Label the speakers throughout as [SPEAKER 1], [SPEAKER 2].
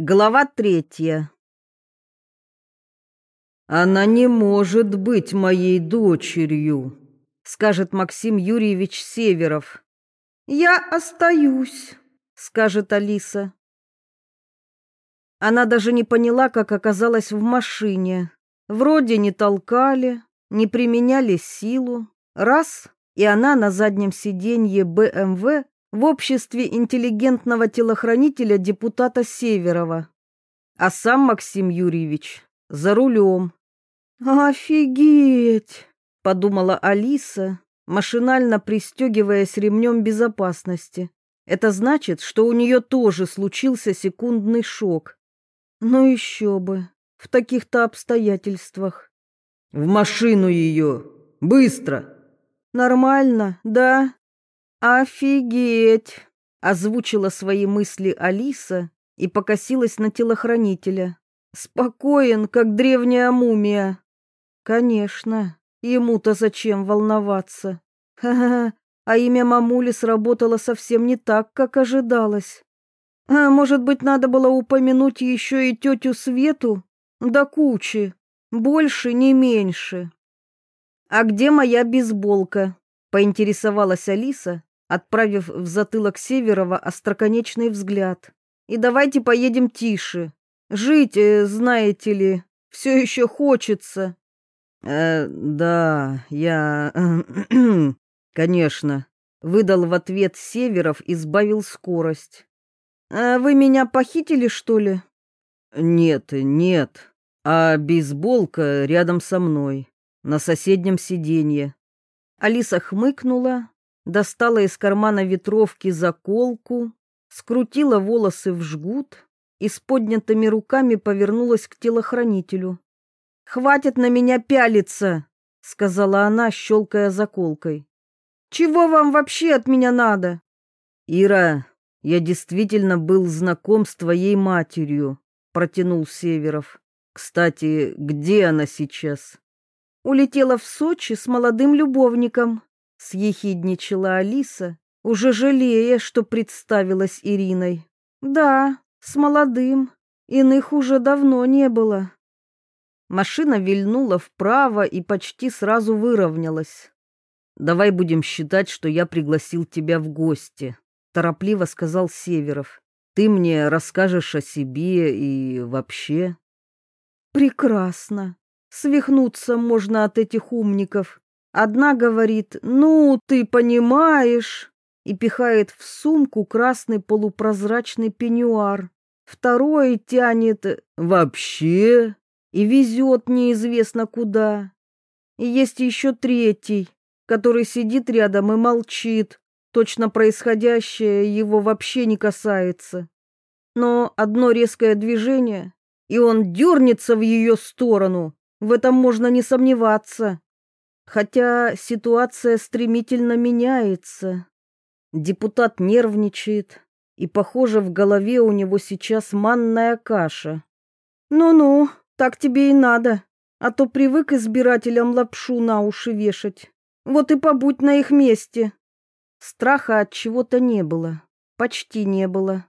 [SPEAKER 1] Глава третья. «Она не может быть моей дочерью», — скажет Максим Юрьевич Северов. «Я остаюсь», — скажет Алиса. Она даже не поняла, как оказалась в машине. Вроде не толкали, не применяли силу. Раз, и она на заднем сиденье БМВ в обществе интеллигентного телохранителя депутата Северова, а сам Максим Юрьевич за рулем. «Офигеть!» — подумала Алиса, машинально пристегиваясь ремнем безопасности. Это значит, что у нее тоже случился секундный шок. Ну еще бы, в таких-то обстоятельствах. «В машину ее! Быстро!» «Нормально, да?» «Офигеть!» — озвучила свои мысли Алиса и покосилась на телохранителя. «Спокоен, как древняя мумия». «Конечно, ему-то зачем волноваться? Ха-ха, а имя мамули сработало совсем не так, как ожидалось. А может быть, надо было упомянуть еще и тетю Свету? Да кучи, больше, не меньше». «А где моя бейсболка?» — поинтересовалась Алиса, отправив в затылок Северова остроконечный взгляд. «И давайте поедем тише. Жить, э, знаете ли, все еще хочется». «Э, да, я... Конечно», — выдал в ответ Северов и сбавил скорость. «А вы меня похитили, что ли?» «Нет, нет, а бейсболка рядом со мной, на соседнем сиденье». Алиса хмыкнула, достала из кармана ветровки заколку, скрутила волосы в жгут и с поднятыми руками повернулась к телохранителю. «Хватит на меня пялиться!» — сказала она, щелкая заколкой. «Чего вам вообще от меня надо?» «Ира, я действительно был знаком с твоей матерью», — протянул Северов. «Кстати, где она сейчас?» «Улетела в Сочи с молодым любовником», съехидничала Алиса, уже жалея, что представилась Ириной. Да, с молодым, иных уже давно не было. Машина вильнула вправо и почти сразу выровнялась. Давай будем считать, что я пригласил тебя в гости, торопливо сказал Северов. Ты мне расскажешь о себе и вообще. Прекрасно. Свихнуться можно от этих умников. Одна говорит «Ну, ты понимаешь» и пихает в сумку красный полупрозрачный пеньюар. Второй тянет «Вообще» и везет неизвестно куда. И есть еще третий, который сидит рядом и молчит. Точно происходящее его вообще не касается. Но одно резкое движение, и он дернется в ее сторону. В этом можно не сомневаться. Хотя ситуация стремительно меняется. Депутат нервничает, и, похоже, в голове у него сейчас манная каша. «Ну-ну, так тебе и надо, а то привык избирателям лапшу на уши вешать. Вот и побудь на их месте». Страха от чего-то не было, почти не было.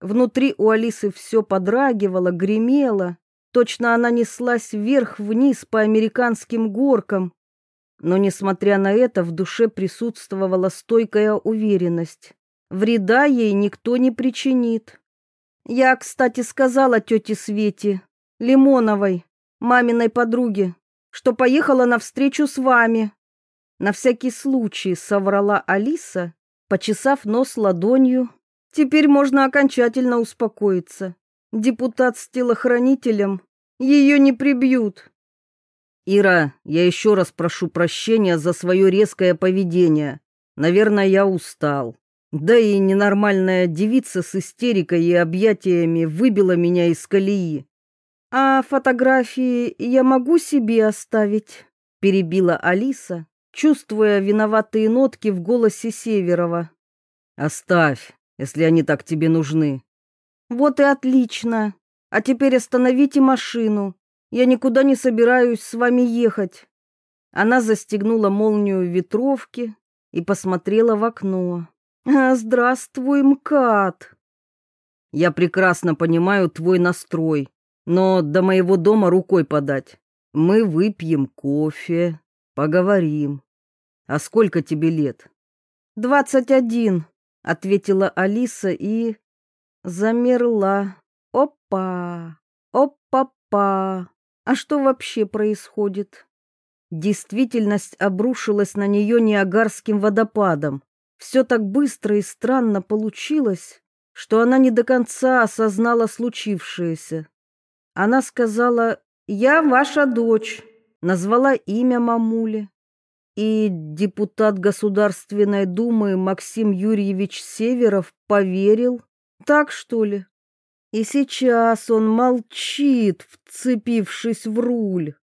[SPEAKER 1] Внутри у Алисы все подрагивало, гремело. Точно она неслась вверх-вниз по американским горкам, но, несмотря на это, в душе присутствовала стойкая уверенность. Вреда ей никто не причинит. Я, кстати, сказала тете Свете, Лимоновой, маминой подруге, что поехала навстречу с вами. На всякий случай соврала Алиса, почесав нос ладонью. Теперь можно окончательно успокоиться. Депутат с телохранителем ее не прибьют. Ира, я еще раз прошу прощения за свое резкое поведение. Наверное, я устал. Да и ненормальная девица с истерикой и объятиями выбила меня из колеи. А фотографии я могу себе оставить, перебила Алиса, чувствуя виноватые нотки в голосе Северова. Оставь, если они так тебе нужны. Вот и отлично. А теперь остановите машину. Я никуда не собираюсь с вами ехать. Она застегнула молнию ветровки и посмотрела в окно. «А, здравствуй, МКАД. Я прекрасно понимаю твой настрой, но до моего дома рукой подать. Мы выпьем кофе, поговорим. А сколько тебе лет? Двадцать один, ответила Алиса и замерла. Опа! Опа-па! А что вообще происходит? Действительность обрушилась на нее Ниагарским водопадом. Все так быстро и странно получилось, что она не до конца осознала случившееся. Она сказала «Я ваша дочь», назвала имя мамули. И депутат Государственной Думы Максим Юрьевич Северов поверил. Так что ли? И сейчас он молчит, вцепившись в руль.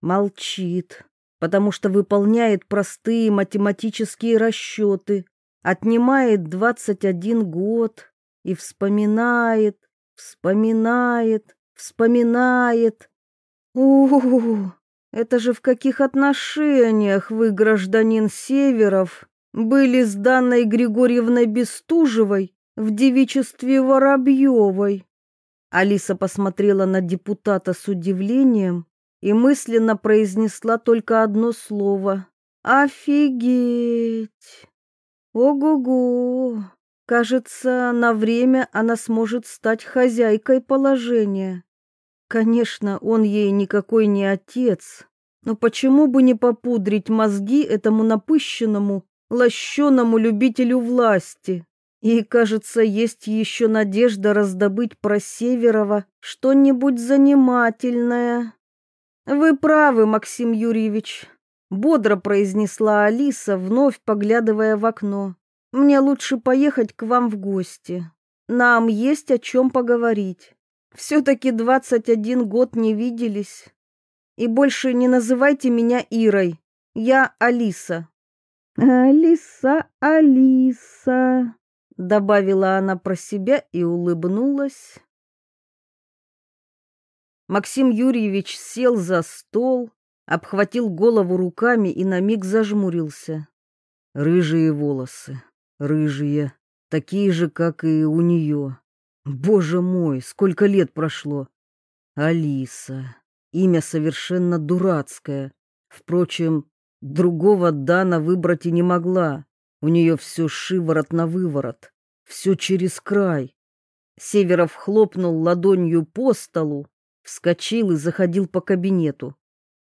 [SPEAKER 1] Молчит, потому что выполняет простые математические расчеты, отнимает 21 год и вспоминает, вспоминает, вспоминает. У, -у, -у это же в каких отношениях вы, гражданин Северов, были с Данной Григорьевной Бестужевой в девичестве Воробьевой? Алиса посмотрела на депутата с удивлением и мысленно произнесла только одно слово. «Офигеть!» «Ого-го!» Кажется, на время она сможет стать хозяйкой положения. Конечно, он ей никакой не отец, но почему бы не попудрить мозги этому напыщенному, лощеному любителю власти? И, кажется, есть еще надежда раздобыть про Северова что-нибудь занимательное. Вы правы, Максим Юрьевич, бодро произнесла Алиса, вновь поглядывая в окно. Мне лучше поехать к вам в гости. Нам есть о чем поговорить. Все-таки двадцать один год не виделись. И больше не называйте меня Ирой. Я Алиса. Алиса, Алиса, добавила она про себя и улыбнулась. Максим Юрьевич сел за стол, обхватил голову руками и на миг зажмурился. Рыжие волосы, рыжие, такие же, как и у нее. Боже мой, сколько лет прошло! Алиса. Имя совершенно дурацкое. Впрочем, другого Дана выбрать и не могла. У нее все шиворот на выворот, все через край. Северов хлопнул ладонью по столу, вскочил и заходил по кабинету.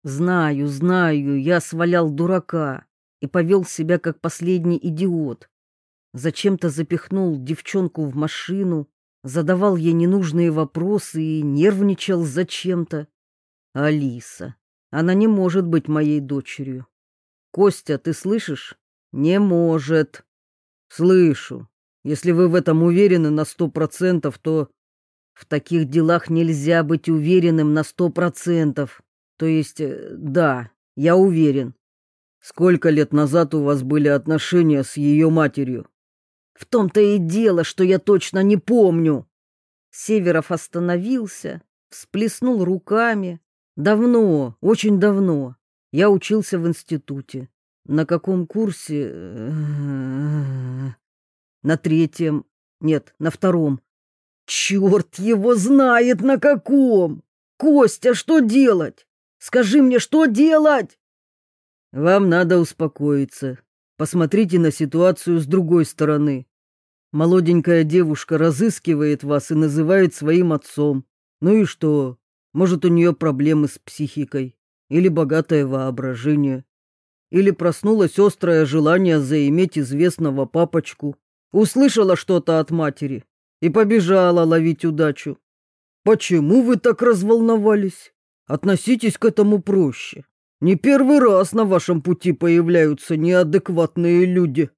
[SPEAKER 1] Знаю, знаю, я свалял дурака и повел себя как последний идиот. Зачем-то запихнул девчонку в машину, задавал ей ненужные вопросы и нервничал зачем-то. Алиса, она не может быть моей дочерью. Костя, ты слышишь? Не может. Слышу. Если вы в этом уверены на сто процентов, то в таких делах нельзя быть уверенным на сто процентов. То есть, э, да, я уверен. Сколько лет назад у вас были отношения с ее матерью? В том-то и дело, что я точно не помню. Северов остановился, всплеснул руками. Давно, очень давно. Я учился в институте. На каком курсе? На третьем. Нет, на втором. Черт его знает на каком! Костя, что делать? Скажи мне, что делать? Вам надо успокоиться. Посмотрите на ситуацию с другой стороны. Молоденькая девушка разыскивает вас и называет своим отцом. Ну и что? Может, у нее проблемы с психикой? Или богатое воображение? Или проснулось острое желание заиметь известного папочку? Услышала что-то от матери и побежала ловить удачу. Почему вы так разволновались? Относитесь к этому проще. Не первый раз на вашем пути появляются неадекватные люди.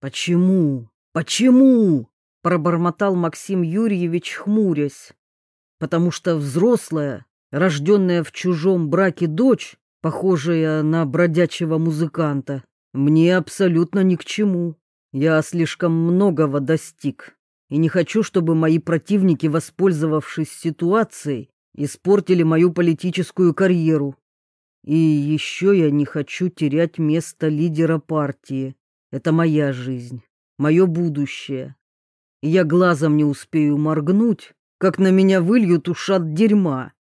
[SPEAKER 1] Почему? Почему? пробормотал Максим Юрьевич, хмурясь. Потому что взрослая, рожденная в чужом браке дочь, похожая на бродячего музыканта, мне абсолютно ни к чему. Я слишком многого достиг и не хочу, чтобы мои противники, воспользовавшись ситуацией, испортили мою политическую карьеру. И еще я не хочу терять место лидера партии. Это моя жизнь, мое будущее. и я глазом не успею моргнуть, как на меня выльют ушат дерьма.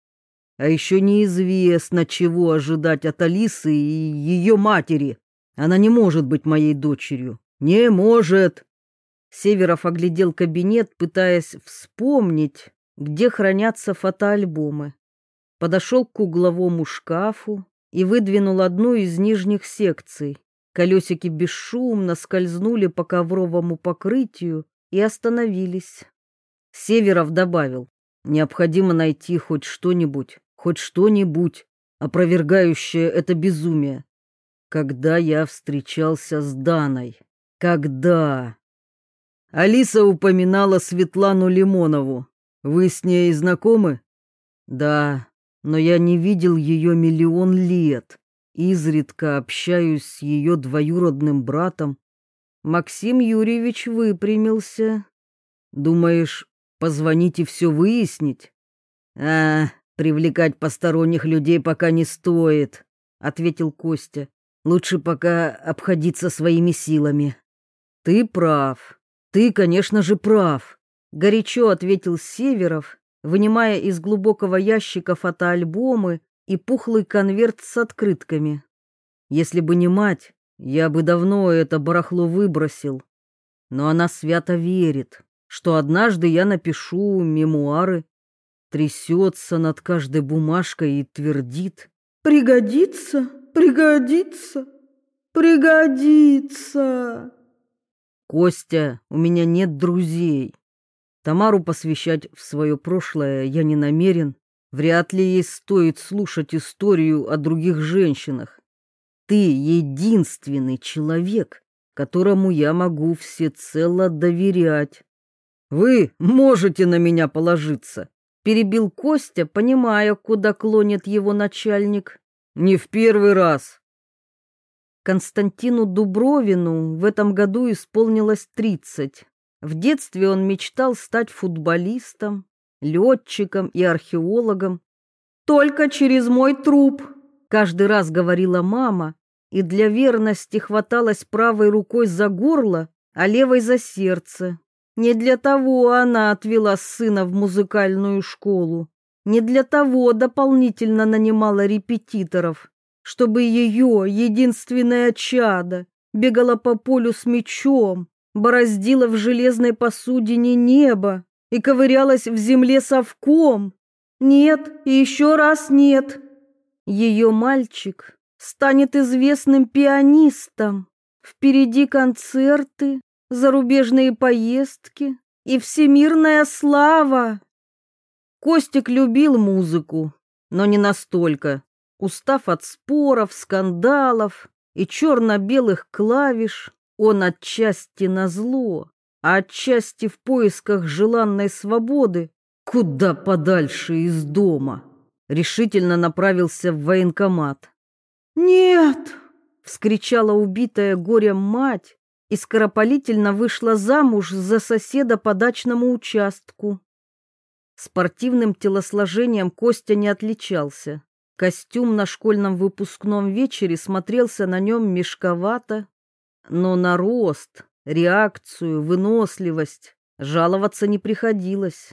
[SPEAKER 1] А еще неизвестно, чего ожидать от Алисы и ее матери. Она не может быть моей дочерью. Не может. Северов оглядел кабинет, пытаясь вспомнить, где хранятся фотоальбомы. Подошел к угловому шкафу и выдвинул одну из нижних секций. Колесики бесшумно скользнули по ковровому покрытию и остановились. Северов добавил, необходимо найти хоть что-нибудь, хоть что-нибудь, опровергающее это безумие. Когда я встречался с Даной? Когда? Алиса упоминала Светлану Лимонову. Вы с ней знакомы? Да, но я не видел ее миллион лет. Изредка общаюсь с ее двоюродным братом. Максим Юрьевич выпрямился. Думаешь, позвонить и все выяснить? А, привлекать посторонних людей пока не стоит, ответил Костя. Лучше пока обходиться своими силами. Ты прав. Ты, конечно же, прав, горячо ответил Северов, вынимая из глубокого ящика фотоальбомы и пухлый конверт с открытками. Если бы не мать, я бы давно это барахло выбросил. Но она свято верит, что однажды я напишу мемуары трясется над каждой бумажкой и твердит «Пригодится, пригодится, пригодится». Костя, у меня нет друзей. Тамару посвящать в свое прошлое я не намерен. Вряд ли ей стоит слушать историю о других женщинах. Ты единственный человек, которому я могу всецело доверять. Вы можете на меня положиться перебил Костя, понимая, куда клонит его начальник. Не в первый раз. Константину Дубровину в этом году исполнилось тридцать. В детстве он мечтал стать футболистом, летчиком и археологом. «Только через мой труп», — каждый раз говорила мама, и для верности хваталась правой рукой за горло, а левой за сердце. Не для того она отвела сына в музыкальную школу, не для того дополнительно нанимала репетиторов, чтобы ее, единственное чадо, бегала по полю с мечом, бороздила в железной посудине небо и ковырялась в земле совком. Нет и еще раз нет. Ее мальчик станет известным пианистом. Впереди концерты, зарубежные поездки и всемирная слава. Костик любил музыку, но не настолько. Устав от споров, скандалов и черно-белых клавиш, он отчасти назло, а отчасти в поисках желанной свободы, куда подальше из дома, решительно направился в военкомат. «Нет!» — вскричала убитая горем мать, и скоропалительно вышла замуж за соседа по дачному участку. Спортивным телосложением Костя не отличался. Костюм на школьном выпускном вечере смотрелся на нем мешковато, но на рост, реакцию, выносливость жаловаться не приходилось.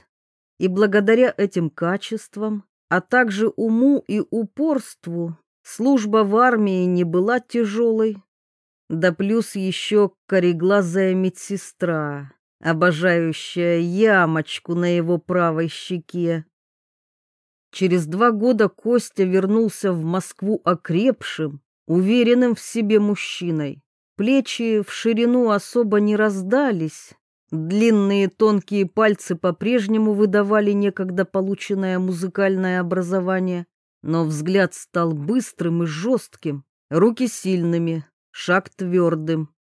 [SPEAKER 1] И благодаря этим качествам, а также уму и упорству, служба в армии не была тяжелой. Да плюс еще кореглазая медсестра, обожающая ямочку на его правой щеке. Через два года Костя вернулся в Москву окрепшим, уверенным в себе мужчиной. Плечи в ширину особо не раздались. Длинные тонкие пальцы по-прежнему выдавали некогда полученное музыкальное образование, но взгляд стал быстрым и жестким, руки сильными, шаг твердым.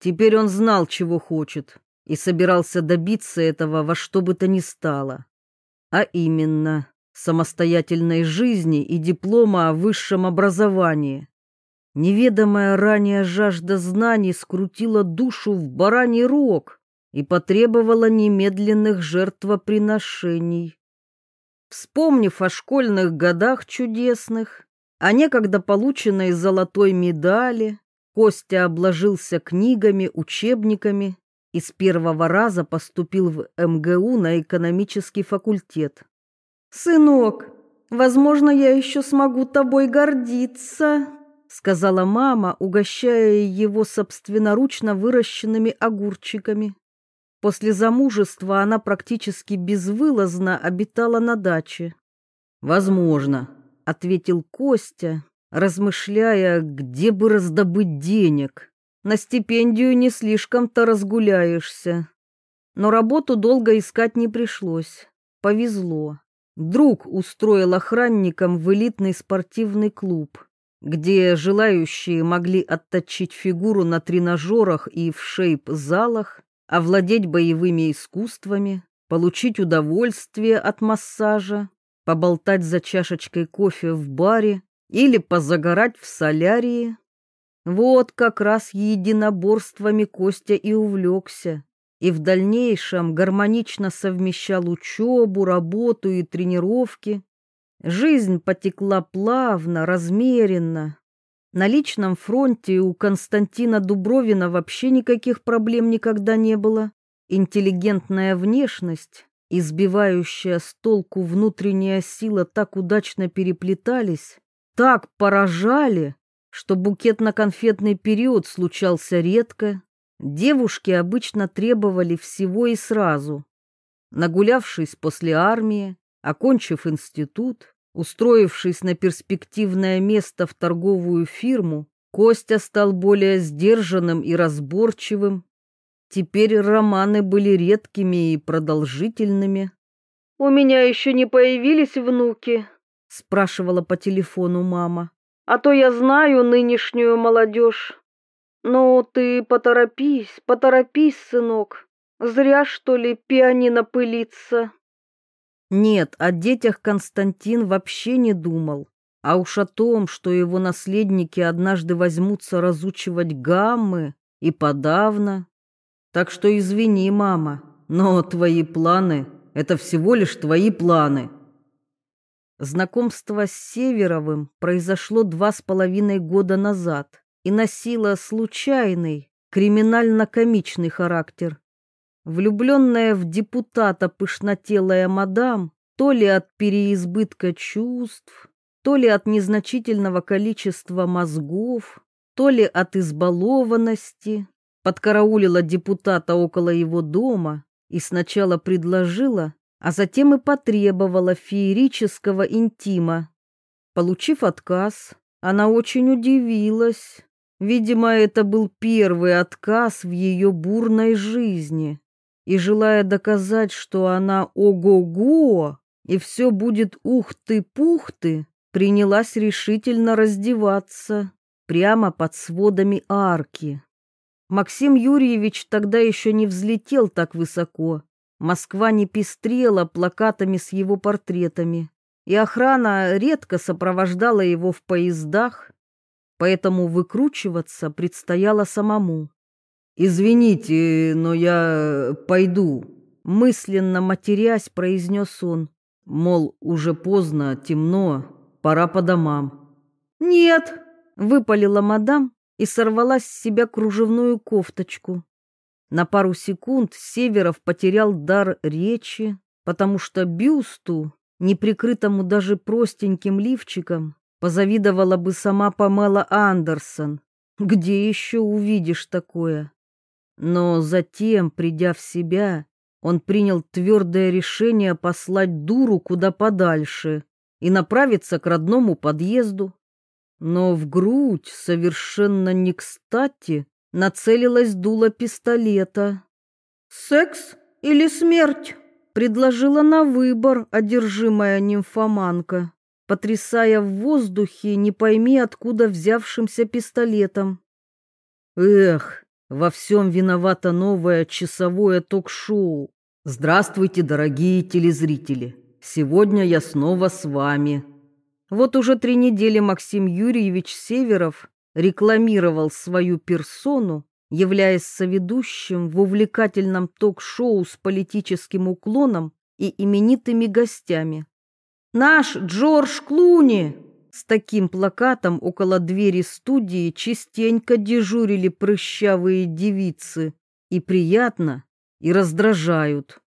[SPEAKER 1] Теперь он знал, чего хочет, и собирался добиться этого во что бы то ни стало. А именно, самостоятельной жизни и диплома о высшем образовании. Неведомая ранее жажда знаний скрутила душу в бараний рог и потребовала немедленных жертвоприношений. Вспомнив о школьных годах чудесных, о некогда полученной золотой медали, Костя обложился книгами, учебниками и с первого раза поступил в МГУ на экономический факультет. «Сынок, возможно, я еще смогу тобой гордиться», сказала мама, угощая его собственноручно выращенными огурчиками. После замужества она практически безвылазно обитала на даче. «Возможно», — ответил Костя, размышляя, где бы раздобыть денег. На стипендию не слишком-то разгуляешься. Но работу долго искать не пришлось. Повезло. Друг устроил охранником в элитный спортивный клуб, где желающие могли отточить фигуру на тренажерах и в шейп-залах, овладеть боевыми искусствами, получить удовольствие от массажа, поболтать за чашечкой кофе в баре или позагорать в солярии. Вот как раз единоборствами Костя и увлекся, и в дальнейшем гармонично совмещал учебу, работу и тренировки. Жизнь потекла плавно, размеренно. На личном фронте у Константина Дубровина вообще никаких проблем никогда не было. Интеллигентная внешность, избивающая с толку внутренняя сила так удачно переплетались, так поражали, что букетно-конфетный период случался редко. Девушки обычно требовали всего и сразу. Нагулявшись после армии, окончив институт, устроившись на перспективное место в торговую фирму, Костя стал более сдержанным и разборчивым. Теперь романы были редкими и продолжительными. «У меня еще не появились внуки», — спрашивала по телефону мама. А то я знаю нынешнюю молодежь. Ну, ты поторопись, поторопись, сынок. Зря, что ли, пианино пылится. Нет, о детях Константин вообще не думал. А уж о том, что его наследники однажды возьмутся разучивать гаммы, и подавно. Так что извини, мама, но твои планы — это всего лишь твои планы. Знакомство с Северовым произошло два с половиной года назад и носило случайный, криминально-комичный характер. Влюбленная в депутата пышнотелая мадам, то ли от переизбытка чувств, то ли от незначительного количества мозгов, то ли от избалованности, подкараулила депутата около его дома и сначала предложила а затем и потребовала феерического интима. Получив отказ, она очень удивилась. Видимо, это был первый отказ в ее бурной жизни. И желая доказать, что она ого-го, и все будет ух-ты-пух-ты, принялась решительно раздеваться прямо под сводами арки. Максим Юрьевич тогда еще не взлетел так высоко, Москва не пестрела плакатами с его портретами, и охрана редко сопровождала его в поездах, поэтому выкручиваться предстояло самому. «Извините, но я пойду», — мысленно матерясь произнес он, мол, уже поздно, темно, пора по домам. «Нет», — выпалила мадам и сорвала с себя кружевную кофточку. На пару секунд Северов потерял дар речи, потому что бюсту, неприкрытому даже простеньким лифчиком, позавидовала бы сама Памела Андерсон. Где еще увидишь такое? Но затем, придя в себя, он принял твердое решение послать дуру куда подальше и направиться к родному подъезду. Но в грудь совершенно не кстати нацелилась дуло пистолета. «Секс или смерть?» — предложила на выбор одержимая нимфоманка, потрясая в воздухе не пойми откуда взявшимся пистолетом. «Эх, во всем виновато новое часовое ток-шоу. Здравствуйте, дорогие телезрители! Сегодня я снова с вами». Вот уже три недели Максим Юрьевич Северов рекламировал свою персону, являясь соведущим в увлекательном ток-шоу с политическим уклоном и именитыми гостями. «Наш Джордж Клуни!» С таким плакатом около двери студии частенько дежурили прыщавые девицы, И приятно, и раздражают.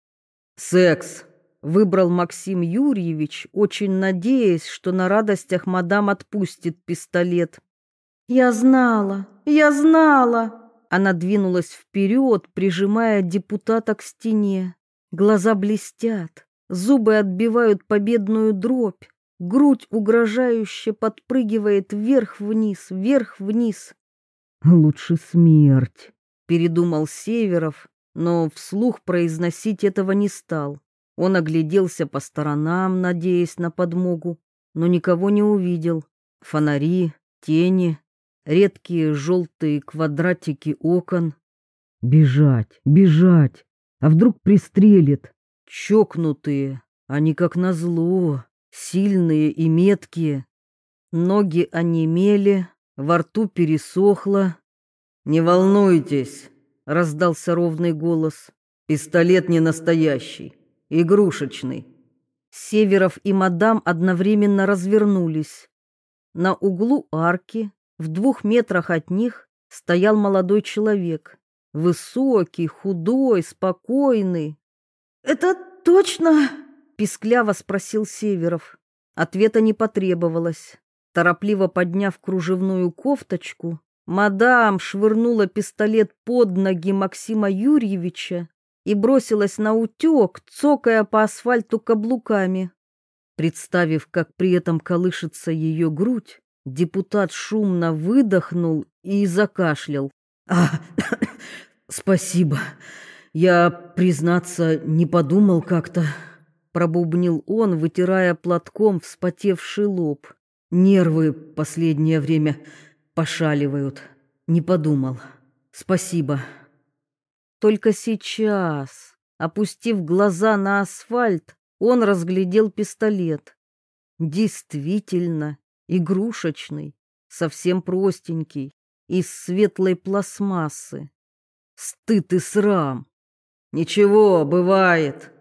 [SPEAKER 1] Секс. Выбрал Максим Юрьевич, очень надеясь, что на радостях мадам отпустит пистолет. «Я знала, я знала!» Она двинулась вперед, прижимая депутата к стене. Глаза блестят, зубы отбивают победную дробь, грудь угрожающе подпрыгивает вверх-вниз, вверх-вниз. «Лучше смерть», — передумал Северов, но вслух произносить этого не стал. Он огляделся по сторонам, надеясь на подмогу, но никого не увидел. Фонари, тени, редкие желтые квадратики окон. Бежать, бежать, а вдруг пристрелит. Чокнутые, они как назло, сильные и меткие. Ноги онемели, во рту пересохло. «Не волнуйтесь», — раздался ровный голос. «Пистолет не настоящий, игрушечный». Северов и мадам одновременно развернулись. На углу арки, в двух метрах от них, стоял молодой человек. Высокий, худой, спокойный. «Это точно?» — пискляво спросил Северов. Ответа не потребовалось. Торопливо подняв кружевную кофточку, мадам швырнула пистолет под ноги Максима Юрьевича и бросилась на утек, цокая по асфальту каблуками. Представив, как при этом колышется ее грудь, депутат шумно выдохнул и закашлял. «А, спасибо. Я, признаться, не подумал как-то», — пробубнил он, вытирая платком вспотевший лоб. «Нервы последнее время пошаливают. Не подумал. Спасибо». Только сейчас, опустив глаза на асфальт, он разглядел пистолет. Действительно, игрушечный, совсем простенький, из светлой пластмассы. Стыд и срам. Ничего, бывает,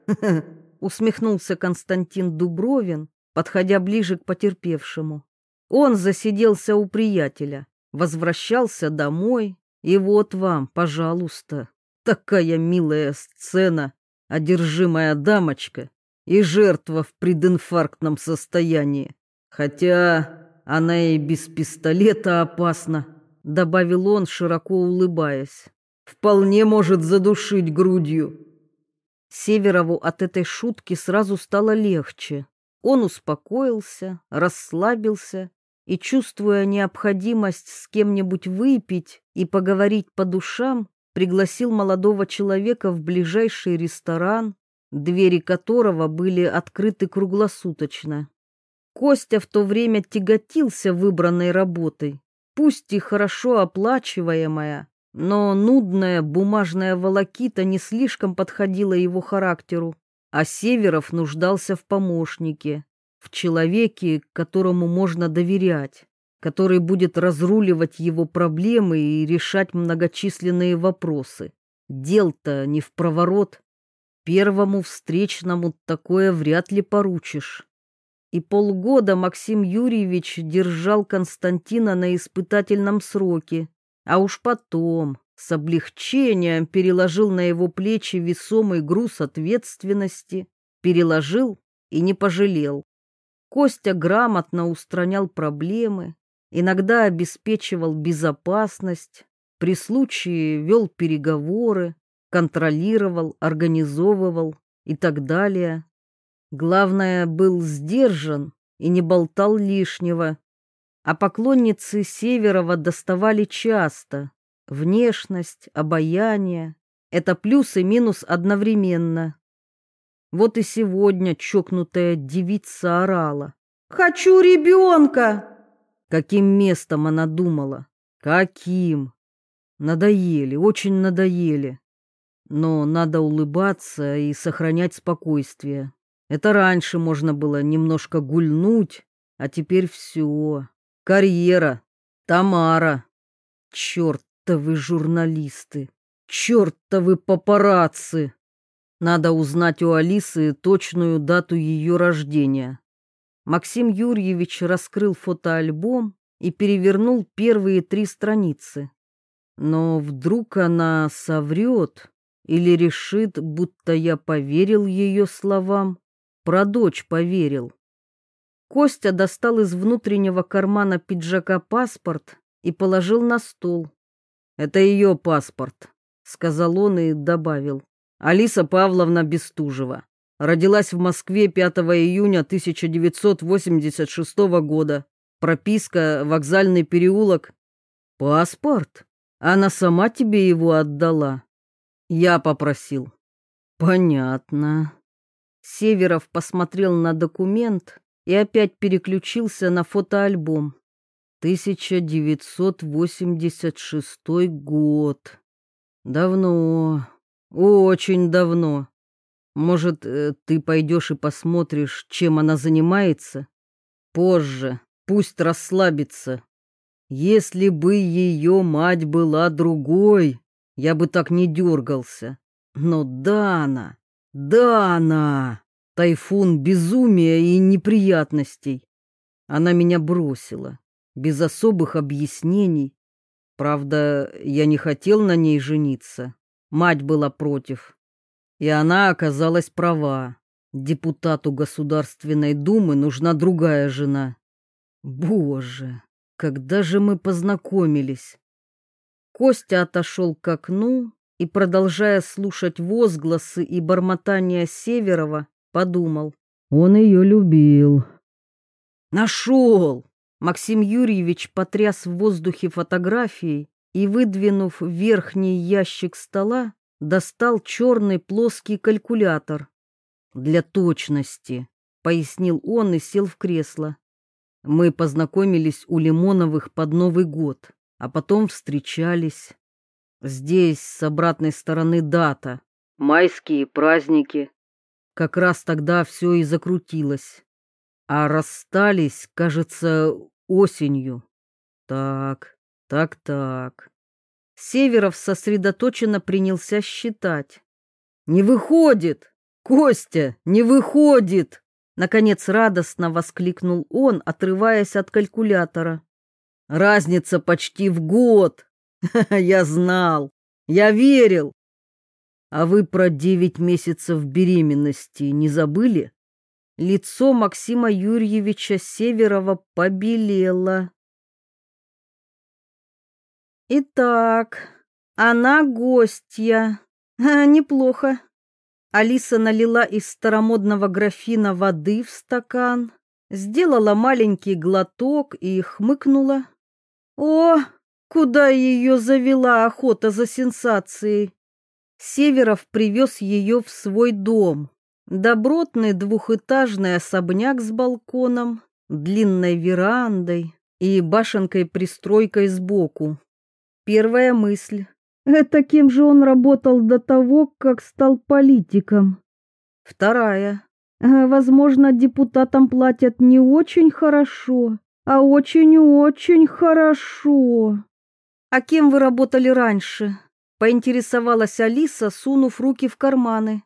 [SPEAKER 1] усмехнулся Константин Дубровин, подходя ближе к потерпевшему. Он засиделся у приятеля, возвращался домой, и вот вам, пожалуйста, такая милая сцена, одержимая дамочка и жертва в прединфарктном состоянии. Хотя она и без пистолета опасна, добавил он, широко улыбаясь. Вполне может задушить грудью. Северову от этой шутки сразу стало легче. Он успокоился, расслабился и, чувствуя необходимость с кем-нибудь выпить и поговорить по душам, пригласил молодого человека в ближайший ресторан, двери которого были открыты круглосуточно. Костя в то время тяготился выбранной работой, пусть и хорошо оплачиваемая, но нудная бумажная волокита не слишком подходила его характеру, а Северов нуждался в помощнике, в человеке, которому можно доверять, который будет разруливать его проблемы и решать многочисленные вопросы. Дел-то не в проворот. Первому встречному такое вряд ли поручишь и полгода Максим Юрьевич держал Константина на испытательном сроке, а уж потом с облегчением переложил на его плечи весомый груз ответственности, переложил и не пожалел. Костя грамотно устранял проблемы, иногда обеспечивал безопасность, при случае вел переговоры, контролировал, организовывал и так далее. Главное, был сдержан и не болтал лишнего. А поклонницы Северова доставали часто. Внешность, обаяние — это плюс и минус одновременно. Вот и сегодня чокнутая девица орала. «Хочу ребенка!» Каким местом она думала? Каким? Надоели, очень надоели. Но надо улыбаться и сохранять спокойствие. Это раньше можно было немножко гульнуть, а теперь все. Карьера. Тамара. Чертовы журналисты. Чертовы папарацци. Надо узнать у Алисы точную дату ее рождения. Максим Юрьевич раскрыл фотоальбом и перевернул первые три страницы. Но вдруг она соврет или решит, будто я поверил ее словам. Про дочь поверил. Костя достал из внутреннего кармана пиджака паспорт и положил на стол. «Это ее паспорт», — сказал он и добавил. «Алиса Павловна Бестужева. Родилась в Москве 5 июня 1986 года. Прописка, вокзальный переулок. Паспорт? Она сама тебе его отдала?» «Я попросил». «Понятно». Северов посмотрел на документ и опять переключился на фотоальбом. 1986 год. Давно, очень давно. Может, э, ты пойдешь и посмотришь, чем она занимается? Позже, пусть расслабится. Если бы ее мать была другой, я бы так не дергался. Но Дана, Дана! Тайфун безумия и неприятностей. Она меня бросила, без особых объяснений. Правда, я не хотел на ней жениться. Мать была против. И она оказалась права. Депутату Государственной Думы нужна другая жена. Боже, когда же мы познакомились? Костя отошел к окну и, продолжая слушать возгласы и бормотания Северова, Подумал. Он ее любил. Нашел! Максим Юрьевич потряс в воздухе фотографией и, выдвинув верхний ящик стола, достал черный плоский калькулятор. «Для точности», — пояснил он и сел в кресло. «Мы познакомились у Лимоновых под Новый год, а потом встречались. Здесь с обратной стороны дата. Майские праздники, как раз тогда все и закрутилось. А расстались, кажется, осенью. Так, так, так. Северов сосредоточенно принялся считать. «Не выходит! Костя, не выходит!» Наконец радостно воскликнул он, отрываясь от калькулятора. «Разница почти в год! Я знал! Я верил! А вы про девять месяцев беременности не забыли? Лицо Максима Юрьевича Северова побелело. Итак, она гостья. Неплохо. Алиса налила из старомодного графина воды в стакан, сделала маленький глоток и хмыкнула. О, куда ее завела охота за сенсацией? Северов привез ее в свой дом. Добротный двухэтажный особняк с балконом, длинной верандой и башенкой-пристройкой сбоку. Первая мысль. Это кем же он работал до того, как стал политиком? Вторая. Возможно, депутатам платят не очень хорошо, а очень-очень хорошо. А кем вы работали раньше? Поинтересовалась Алиса, сунув руки в карманы.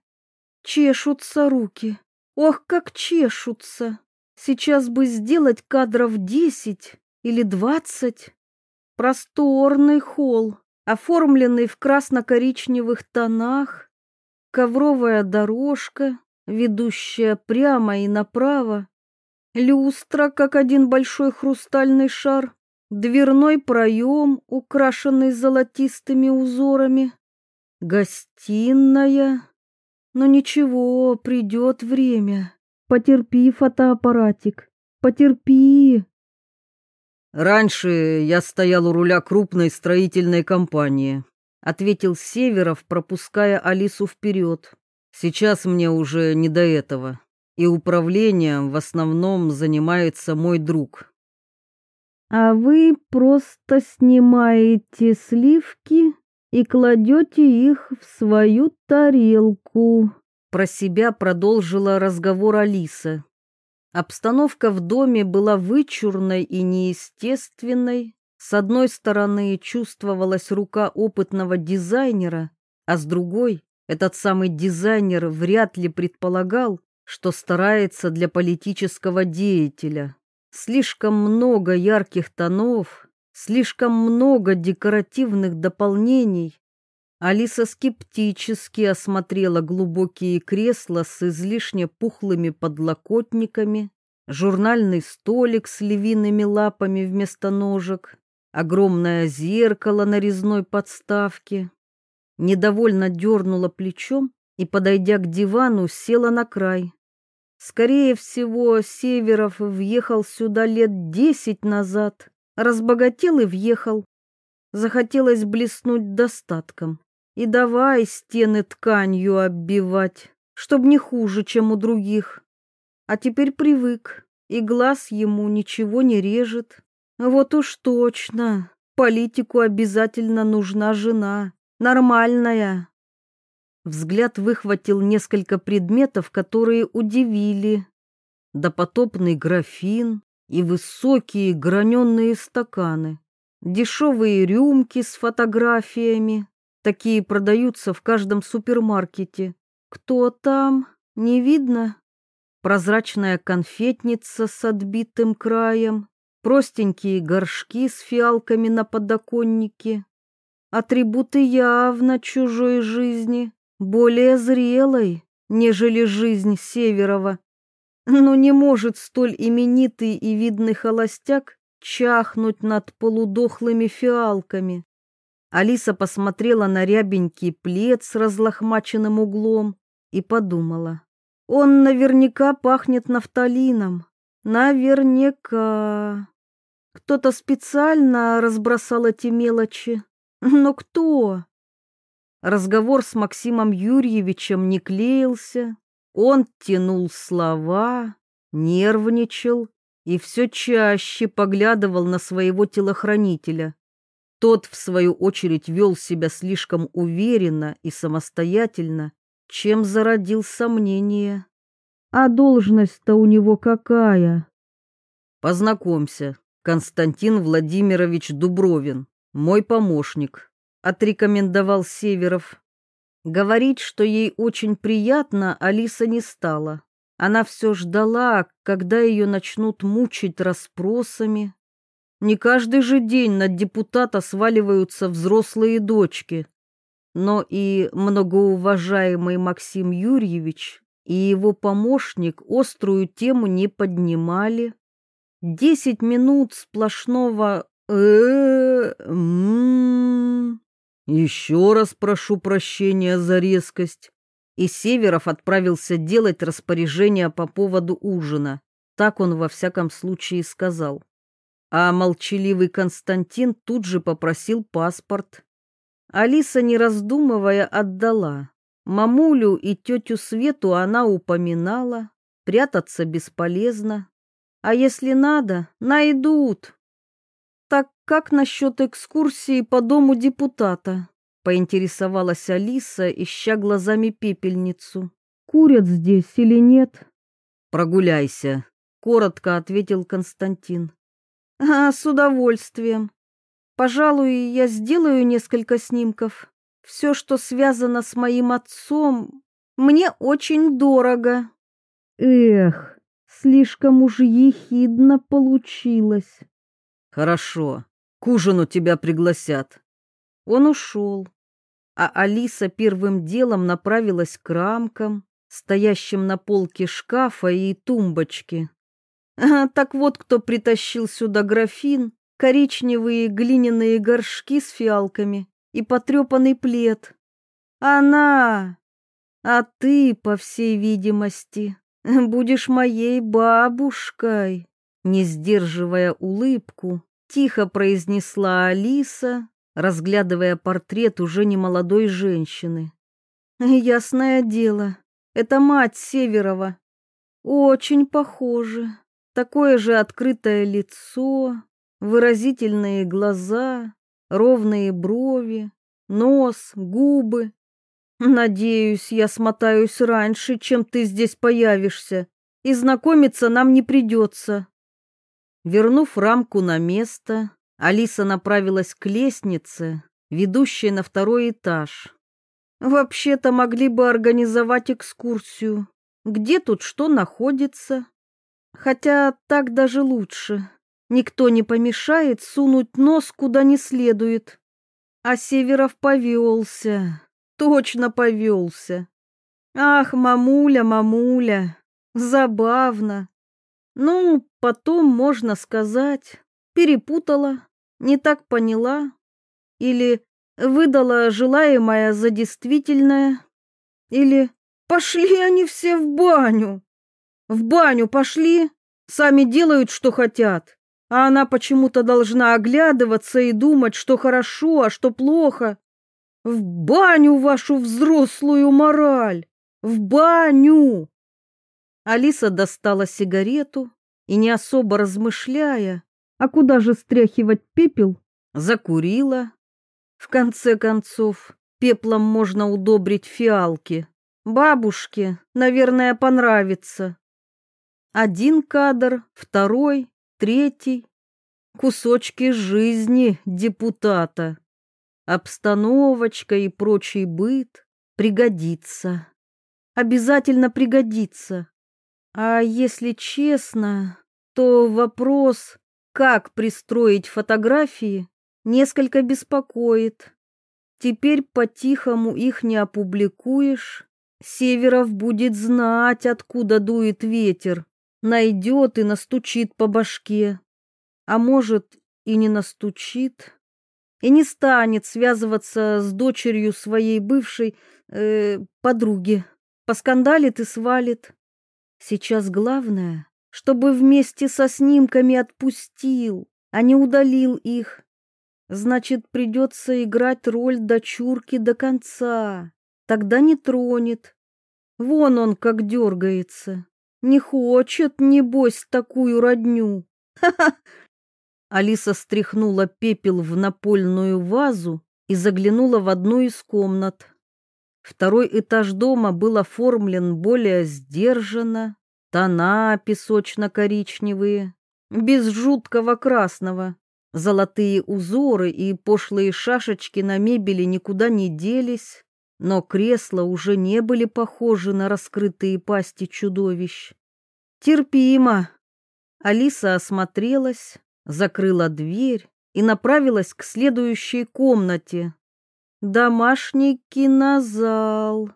[SPEAKER 1] Чешутся руки. Ох, как чешутся. Сейчас бы сделать кадров десять или двадцать. Просторный холл, оформленный в красно-коричневых тонах, ковровая дорожка, ведущая прямо и направо, люстра, как один большой хрустальный шар, дверной проем, украшенный золотистыми узорами, гостиная. Но ничего, придет время. Потерпи, фотоаппаратик, потерпи. Раньше я стоял у руля крупной строительной компании, ответил Северов, пропуская Алису вперед. Сейчас мне уже не до этого, и управлением в основном занимается мой друг, а вы просто снимаете сливки и кладете их в свою тарелку. Про себя продолжила разговор Алиса. Обстановка в доме была вычурной и неестественной. С одной стороны чувствовалась рука опытного дизайнера, а с другой этот самый дизайнер вряд ли предполагал, что старается для политического деятеля. Слишком много ярких тонов, слишком много декоративных дополнений. Алиса скептически осмотрела глубокие кресла с излишне пухлыми подлокотниками, журнальный столик с львиными лапами вместо ножек, огромное зеркало на резной подставке. Недовольно дернула плечом и, подойдя к дивану, села на край. Скорее всего, Северов въехал сюда лет десять назад, разбогател и въехал. Захотелось блеснуть достатком. И давай стены тканью оббивать, чтоб не хуже, чем у других. А теперь привык, и глаз ему ничего не режет. Вот уж точно, политику обязательно нужна жена, нормальная. Взгляд выхватил несколько предметов, которые удивили. Допотопный графин и высокие граненые стаканы, дешевые рюмки с фотографиями. Такие продаются в каждом супермаркете. Кто там? Не видно. Прозрачная конфетница с отбитым краем, простенькие горшки с фиалками на подоконнике. Атрибуты явно чужой жизни более зрелой, нежели жизнь Северова. Но не может столь именитый и видный холостяк чахнуть над полудохлыми фиалками. Алиса посмотрела на рябенький плед с разлохмаченным углом и подумала. Он наверняка пахнет нафталином. Наверняка. Кто-то специально разбросал эти мелочи. Но кто? Разговор с Максимом Юрьевичем не клеился, он тянул слова, нервничал и все чаще поглядывал на своего телохранителя. Тот, в свою очередь, вел себя слишком уверенно и самостоятельно, чем зародил сомнение. А должность-то у него какая? Познакомься, Константин Владимирович Дубровин, мой помощник отрекомендовал Северов. Говорить, что ей очень приятно, Алиса не стала. Она все ждала, когда ее начнут мучить расспросами. Не каждый же день на депутата сваливаются взрослые дочки. Но и многоуважаемый Максим Юрьевич и его помощник острую тему не поднимали. Десять минут сплошного э, еще раз прошу прощения за резкость. И Северов отправился делать распоряжение по поводу ужина. Так он во всяком случае сказал. А молчаливый Константин тут же попросил паспорт. Алиса, не раздумывая, отдала. Мамулю и тетю Свету она упоминала. Прятаться бесполезно. А если надо, найдут. Как насчет экскурсии по дому депутата? Поинтересовалась Алиса, ища глазами пепельницу. Курят здесь или нет? Прогуляйся, коротко ответил Константин. А, с удовольствием. Пожалуй, я сделаю несколько снимков. Все, что связано с моим отцом, мне очень дорого. Эх, слишком уж ехидно получилось. Хорошо, к ужину тебя пригласят. Он ушел, а Алиса первым делом направилась к рамкам, стоящим на полке шкафа и тумбочки. А, так вот, кто притащил сюда графин, коричневые глиняные горшки с фиалками и потрепанный плед. Она! А ты, по всей видимости, будешь моей бабушкой. Не сдерживая улыбку, Тихо произнесла Алиса, разглядывая портрет уже немолодой женщины. Ясное дело, это мать Северова. Очень похоже. Такое же открытое лицо, выразительные глаза, ровные брови, нос, губы. Надеюсь, я смотаюсь раньше, чем ты здесь появишься, и знакомиться нам не придется. Вернув рамку на место, Алиса направилась к лестнице, ведущей на второй этаж. Вообще-то могли бы организовать экскурсию. Где тут что находится? Хотя так даже лучше. Никто не помешает сунуть нос куда не следует. А Северов повелся, точно повелся. Ах, мамуля, мамуля, забавно. Ну, потом можно сказать, перепутала, не так поняла. Или выдала желаемое за действительное. Или пошли они все в баню. В баню пошли, сами делают, что хотят а она почему-то должна оглядываться и думать, что хорошо, а что плохо. В баню вашу взрослую мораль! В баню! Алиса достала сигарету и, не особо размышляя, а куда же стряхивать пепел, закурила. В конце концов, пеплом можно удобрить фиалки. Бабушке, наверное, понравится. Один кадр, второй, третий — кусочки жизни депутата. Обстановочка и прочий быт пригодится. Обязательно пригодится. А если честно, то вопрос, как пристроить фотографии, несколько беспокоит. Теперь по-тихому их не опубликуешь. Северов будет знать, откуда дует ветер найдет и настучит по башке. А может, и не настучит, и не станет связываться с дочерью своей бывшей э, подруги. Поскандалит и свалит. Сейчас главное, чтобы вместе со снимками отпустил, а не удалил их. Значит, придется играть роль дочурки до конца. Тогда не тронет. Вон он как дергается. Не хочет, небось, такую родню. Ха-ха! Алиса стряхнула пепел в напольную вазу и заглянула в одну из комнат. Второй этаж дома был оформлен более сдержанно, тона песочно-коричневые, без жуткого красного. Золотые узоры и пошлые шашечки на мебели никуда не делись но кресла уже не были похожи на раскрытые пасти чудовищ. Терпимо. Алиса осмотрелась, закрыла дверь и направилась к следующей комнате. Домашний кинозал.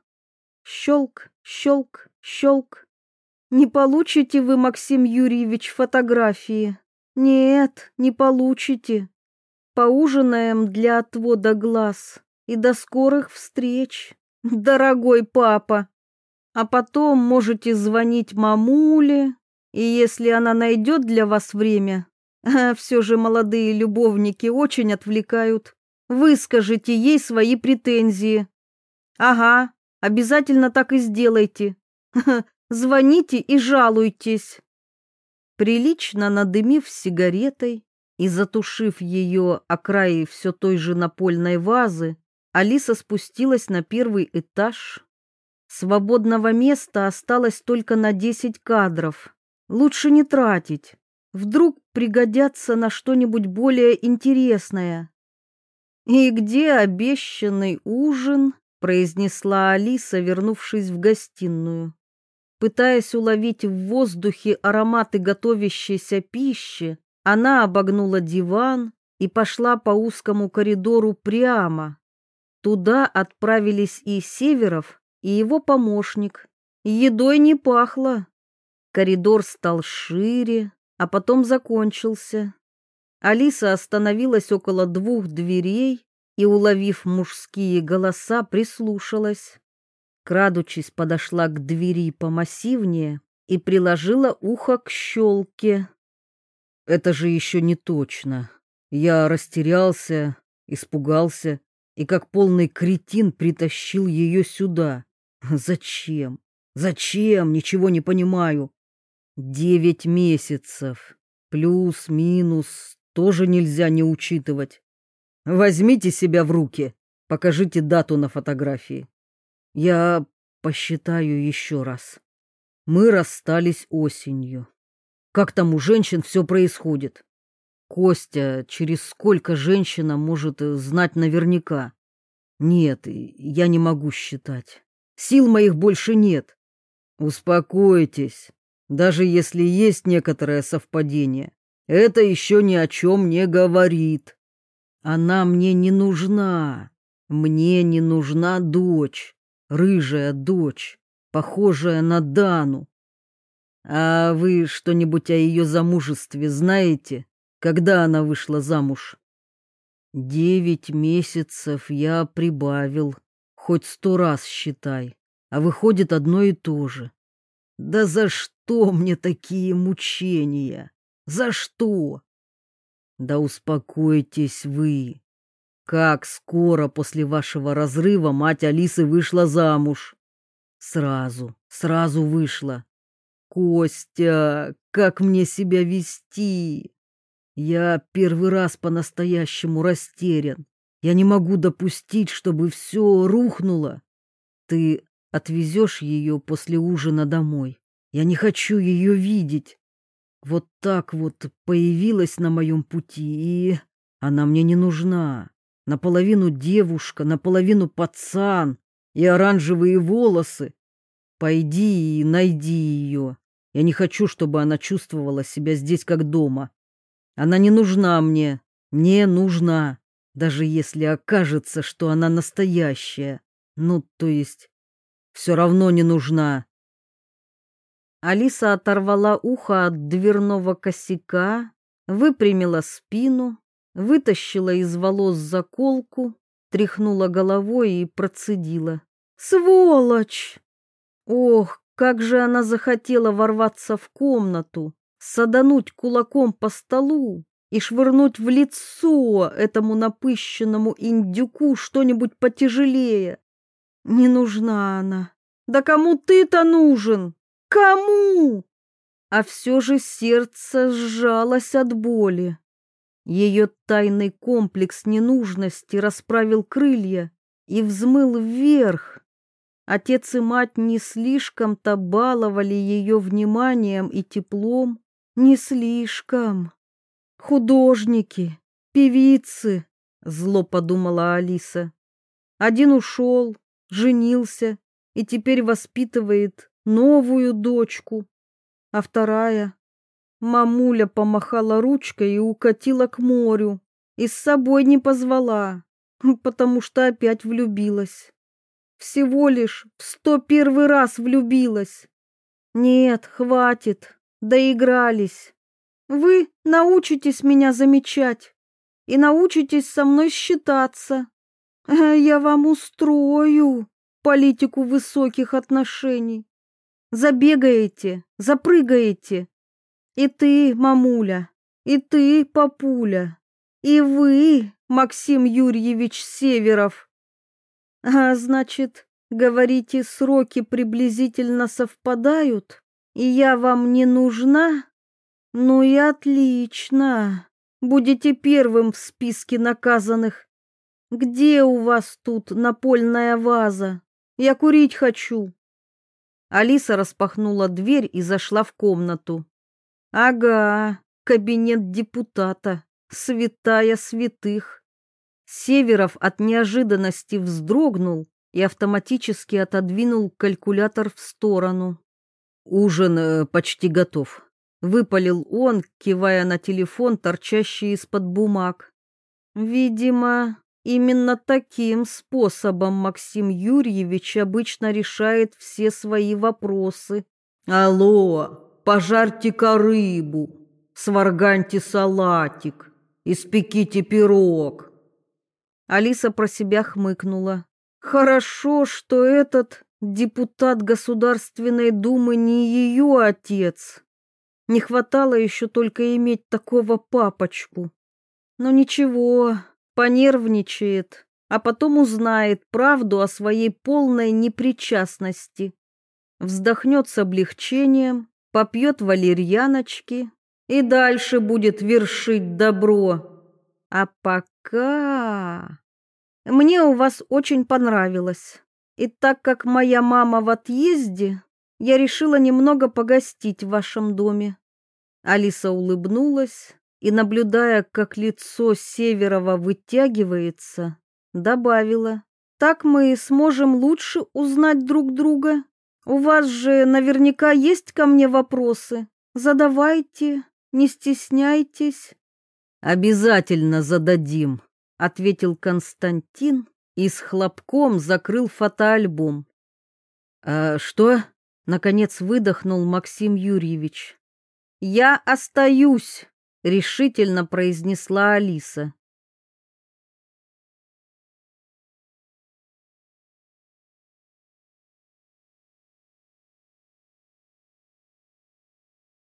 [SPEAKER 1] Щелк, щелк, щелк. Не получите вы, Максим Юрьевич, фотографии? Нет, не получите. Поужинаем для отвода глаз и до скорых встреч, дорогой папа. А потом можете звонить мамуле, и если она найдет для вас время, а все же молодые любовники очень отвлекают, выскажите ей свои претензии. Ага, обязательно так и сделайте. Звоните и жалуйтесь. Прилично надымив сигаретой и затушив ее о крае все той же напольной вазы, Алиса спустилась на первый этаж. Свободного места осталось только на 10 кадров. Лучше не тратить. Вдруг пригодятся на что-нибудь более интересное. «И где обещанный ужин?» — произнесла Алиса, вернувшись в гостиную. Пытаясь уловить в воздухе ароматы готовящейся пищи, она обогнула диван и пошла по узкому коридору прямо, Туда отправились и Северов, и его помощник. Едой не пахло. Коридор стал шире, а потом закончился. Алиса остановилась около двух дверей и, уловив мужские голоса, прислушалась. Крадучись, подошла к двери помассивнее и приложила ухо к щелке. Это же еще не точно. Я растерялся, испугался и как полный кретин притащил ее сюда. Зачем? Зачем? Ничего не понимаю. Девять месяцев. Плюс-минус тоже нельзя не учитывать. Возьмите себя в руки. Покажите дату на фотографии. Я посчитаю еще раз. Мы расстались осенью. Как там у женщин все происходит? Костя, через сколько женщина может э, знать наверняка? Нет, я не могу считать. Сил моих больше нет. Успокойтесь. Даже если есть некоторое совпадение, Это еще ни о чем не говорит. Она мне не нужна. Мне не нужна дочь, рыжая дочь, похожая на Дану. А вы что-нибудь о ее замужестве знаете? Когда она вышла замуж? Девять месяцев я прибавил, хоть сто раз считай, а выходит одно и то же. Да за что мне такие мучения? За что? Да успокойтесь вы. Как скоро после вашего разрыва мать Алисы вышла замуж? Сразу, сразу вышла. Костя, как мне себя вести? Я первый раз по-настоящему растерян. Я не могу допустить, чтобы все рухнуло. Ты отвезешь ее после ужина домой. Я не хочу ее видеть. Вот так вот появилась на моем пути, и она мне не нужна. Наполовину девушка, наполовину пацан и оранжевые волосы. Пойди и найди ее. Я не хочу, чтобы она чувствовала себя здесь как дома. Она не нужна мне, не нужна, даже если окажется, что она настоящая. Ну, то есть, все равно не нужна. Алиса оторвала ухо от дверного косяка, выпрямила спину, вытащила из волос заколку, тряхнула головой и процедила. «Сволочь!» Ох, как же она захотела ворваться в комнату, садануть кулаком по столу и швырнуть в лицо этому напыщенному индюку что-нибудь потяжелее. Не нужна она. Да кому ты-то нужен? Кому? А все же сердце сжалось от боли. Ее тайный комплекс ненужности расправил крылья и взмыл вверх. Отец и мать не слишком-то баловали ее вниманием и теплом, не слишком. Художники, певицы, зло подумала Алиса. Один ушел, женился и теперь воспитывает новую дочку, а вторая Мамуля помахала ручкой и укатила к морю, и с собой не позвала, потому что опять влюбилась. Всего лишь в сто первый раз влюбилась. Нет, хватит, доигрались. Вы научитесь меня замечать и научитесь со мной считаться. Я вам устрою политику высоких отношений. Забегаете, запрыгаете, и ты, мамуля, и ты, папуля, и вы, Максим Юрьевич Северов. А значит, говорите, сроки приблизительно совпадают, и я вам не нужна? Ну и отлично. Будете первым в списке наказанных. Где у вас тут напольная ваза? Я курить хочу. Алиса распахнула дверь и зашла в комнату. Ага, кабинет депутата, святая святых. Северов от неожиданности вздрогнул и автоматически отодвинул калькулятор в сторону. Ужин э, почти готов, выпалил он, кивая на телефон, торчащий из-под бумаг. Видимо, именно таким способом Максим Юрьевич обычно решает все свои вопросы. Алло, пожарьте-ка рыбу, сварганьте салатик, испеките пирог. Алиса про себя хмыкнула. Хорошо, что этот депутат Государственной Думы не ее отец. Не хватало еще только иметь такого папочку. Но ничего, понервничает, а потом узнает правду о своей полной непричастности. Вздохнет с облегчением попьет валерьяночки и дальше будет вершить добро. А пока... Мне у вас очень понравилось. И так как моя мама в отъезде, я решила немного погостить в вашем доме. Алиса улыбнулась и, наблюдая, как лицо Северова вытягивается, добавила. «Так мы и сможем лучше узнать друг друга. У вас же наверняка есть ко мне вопросы. Задавайте, не стесняйтесь». «Обязательно зададим», — ответил Константин и с хлопком закрыл фотоальбом. «А что?» — наконец выдохнул Максим Юрьевич. «Я остаюсь» решительно произнесла Алиса.